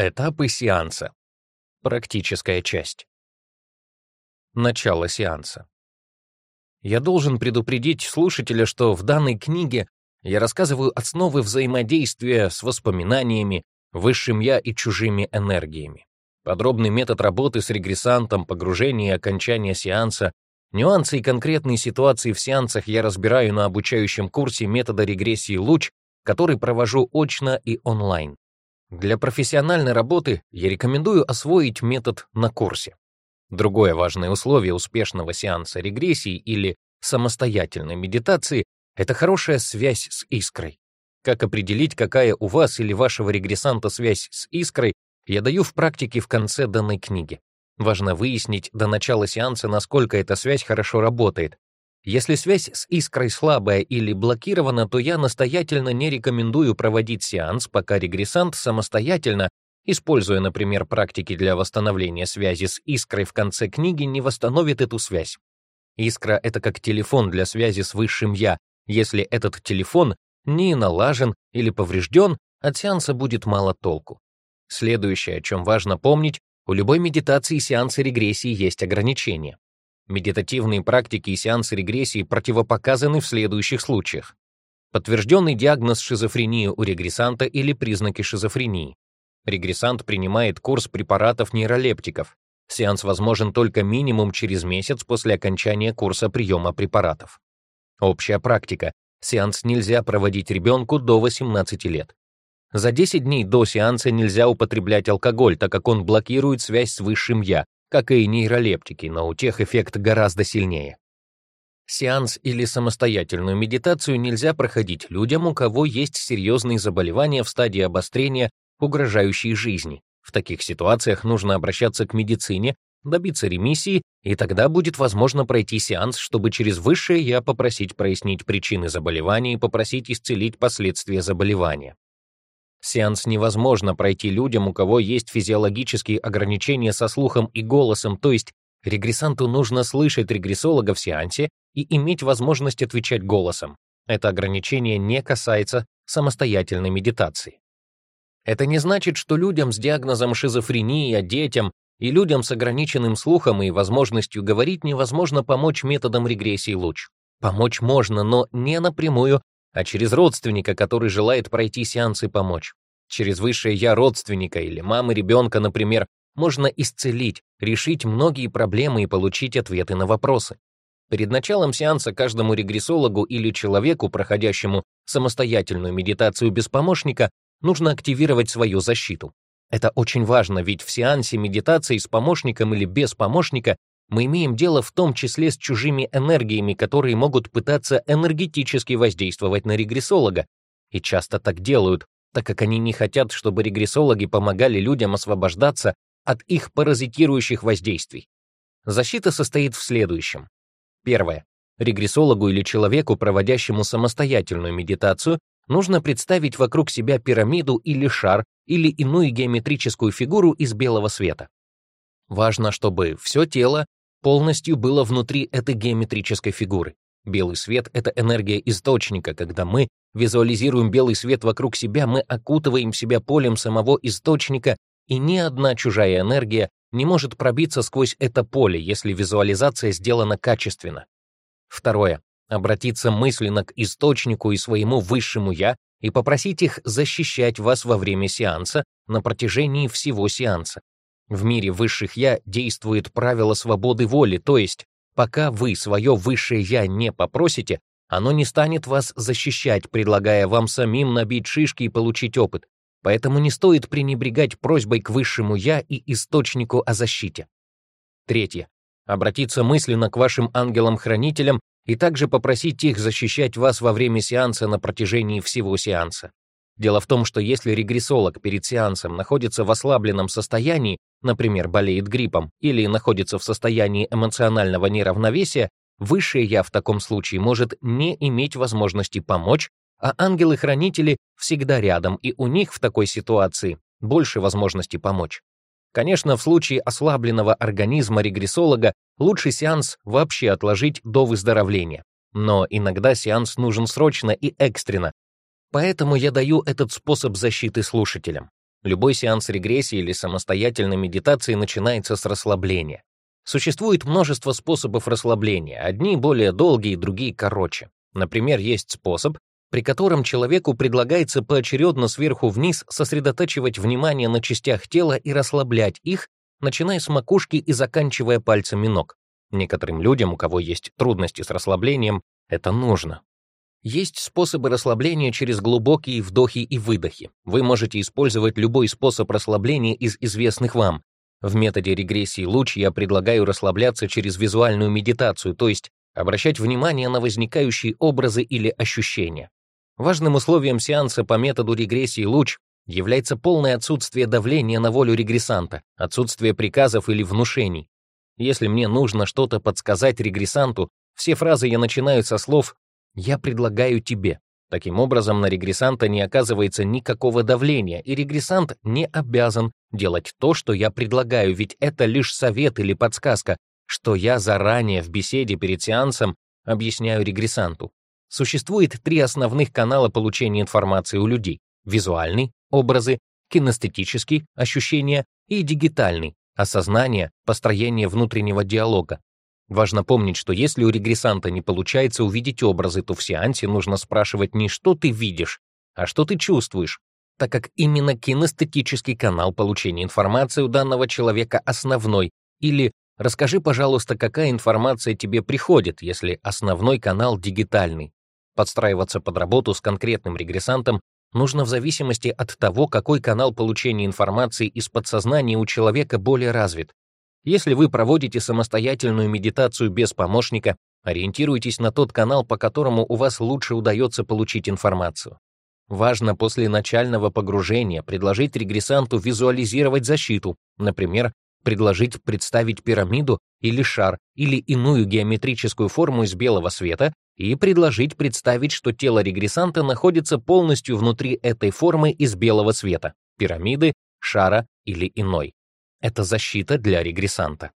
Этапы сеанса. Практическая часть. Начало сеанса. Я должен предупредить слушателя, что в данной книге я рассказываю основы взаимодействия с воспоминаниями, высшим «я» и чужими энергиями. Подробный метод работы с регрессантом, погружение и окончание сеанса, нюансы и конкретные ситуации в сеансах я разбираю на обучающем курсе метода регрессии «Луч», который провожу очно и онлайн. Для профессиональной работы я рекомендую освоить метод на курсе. Другое важное условие успешного сеанса регрессии или самостоятельной медитации — это хорошая связь с искрой. Как определить, какая у вас или вашего регрессанта связь с искрой, я даю в практике в конце данной книги. Важно выяснить до начала сеанса, насколько эта связь хорошо работает, если связь с искрой слабая или блокирована, то я настоятельно не рекомендую проводить сеанс, пока регрессант самостоятельно, используя, например, практики для восстановления связи с искрой в конце книги, не восстановит эту связь. Искра — это как телефон для связи с высшим «я». Если этот телефон не налажен или поврежден, от сеанса будет мало толку. Следующее, о чем важно помнить, у любой медитации сеанса регрессии есть ограничения. Медитативные практики и сеансы регрессии противопоказаны в следующих случаях. Подтвержденный диагноз шизофрении у регрессанта или признаки шизофрении. Регрессант принимает курс препаратов нейролептиков. Сеанс возможен только минимум через месяц после окончания курса приема препаратов. Общая практика. Сеанс нельзя проводить ребенку до 18 лет. За 10 дней до сеанса нельзя употреблять алкоголь, так как он блокирует связь с высшим «я», как и нейролептики, но у тех эффект гораздо сильнее. Сеанс или самостоятельную медитацию нельзя проходить людям, у кого есть серьезные заболевания в стадии обострения, угрожающие жизни. В таких ситуациях нужно обращаться к медицине, добиться ремиссии, и тогда будет возможно пройти сеанс, чтобы через высшее я попросить прояснить причины заболевания и попросить исцелить последствия заболевания. Сеанс невозможно пройти людям, у кого есть физиологические ограничения со слухом и голосом, то есть регрессанту нужно слышать регрессолога в сеансе и иметь возможность отвечать голосом. Это ограничение не касается самостоятельной медитации. Это не значит, что людям с диагнозом шизофрения, детям и людям с ограниченным слухом и возможностью говорить невозможно помочь методом регрессии луч. Помочь можно, но не напрямую а через родственника, который желает пройти сеанс и помочь. Через высшее «я» родственника или мамы ребенка, например, можно исцелить, решить многие проблемы и получить ответы на вопросы. Перед началом сеанса каждому регрессологу или человеку, проходящему самостоятельную медитацию без помощника, нужно активировать свою защиту. Это очень важно, ведь в сеансе медитации с помощником или без помощника мы имеем дело в том числе с чужими энергиями, которые могут пытаться энергетически воздействовать на регрессолога, и часто так делают, так как они не хотят, чтобы регрессологи помогали людям освобождаться от их паразитирующих воздействий. Защита состоит в следующем. Первое. Регрессологу или человеку, проводящему самостоятельную медитацию, нужно представить вокруг себя пирамиду или шар или иную геометрическую фигуру из белого света. Важно, чтобы все тело, полностью было внутри этой геометрической фигуры. Белый свет — это энергия источника. Когда мы визуализируем белый свет вокруг себя, мы окутываем себя полем самого источника, и ни одна чужая энергия не может пробиться сквозь это поле, если визуализация сделана качественно. Второе. Обратиться мысленно к источнику и своему высшему «я» и попросить их защищать вас во время сеанса на протяжении всего сеанса, в мире высших «я» действует правило свободы воли, то есть пока вы свое высшее «я» не попросите, оно не станет вас защищать, предлагая вам самим набить шишки и получить опыт. Поэтому не стоит пренебрегать просьбой к высшему «я» и источнику о защите. Третье. Обратиться мысленно к вашим ангелам-хранителям и также попросить их защищать вас во время сеанса на протяжении всего сеанса. Дело в том, что если регрессолог перед сеансом находится в ослабленном состоянии, например, болеет гриппом или находится в состоянии эмоционального неравновесия, высшее я в таком случае может не иметь возможности помочь, а ангелы-хранители всегда рядом, и у них в такой ситуации больше возможности помочь. Конечно, в случае ослабленного организма регрессолога лучший сеанс вообще отложить до выздоровления. Но иногда сеанс нужен срочно и экстренно, Поэтому я даю этот способ защиты слушателям. Любой сеанс регрессии или самостоятельной медитации начинается с расслабления. Существует множество способов расслабления, одни более долгие, другие короче. Например, есть способ, при котором человеку предлагается поочередно сверху вниз сосредотачивать внимание на частях тела и расслаблять их, начиная с макушки и заканчивая пальцами ног. Некоторым людям, у кого есть трудности с расслаблением, это нужно, есть способы расслабления через глубокие вдохи и выдохи. Вы можете использовать любой способ расслабления из известных вам. В методе регрессии луч я предлагаю расслабляться через визуальную медитацию, то есть обращать внимание на возникающие образы или ощущения. Важным условием сеанса по методу регрессии луч является полное отсутствие давления на волю регрессанта, отсутствие приказов или внушений. Если мне нужно что-то подсказать регрессанту, все фразы я начинаю со слов я предлагаю тебе. Таким образом, на регрессанта не оказывается никакого давления, и регрессант не обязан делать то, что я предлагаю, ведь это лишь совет или подсказка, что я заранее в беседе перед сеансом объясняю регрессанту. Существует три основных канала получения информации у людей. Визуальный — образы, кинестетический — ощущения и дигитальный — осознание, построение внутреннего диалога. Важно помнить, что если у регрессанта не получается увидеть образы, то в сеансе нужно спрашивать не что ты видишь, а что ты чувствуешь, так как именно кинестетический канал получения информации у данного человека основной, или расскажи, пожалуйста, какая информация тебе приходит, если основной канал дигитальный. Подстраиваться под работу с конкретным регрессантом нужно в зависимости от того, какой канал получения информации из подсознания у человека более развит, если вы проводите самостоятельную медитацию без помощника, ориентируйтесь на тот канал, по которому у вас лучше удается получить информацию. Важно после начального погружения предложить регрессанту визуализировать защиту, например, предложить представить пирамиду или шар или иную геометрическую форму из белого света и предложить представить, что тело регрессанта находится полностью внутри этой формы из белого света, пирамиды, шара или иной. Это защита для регрессанта.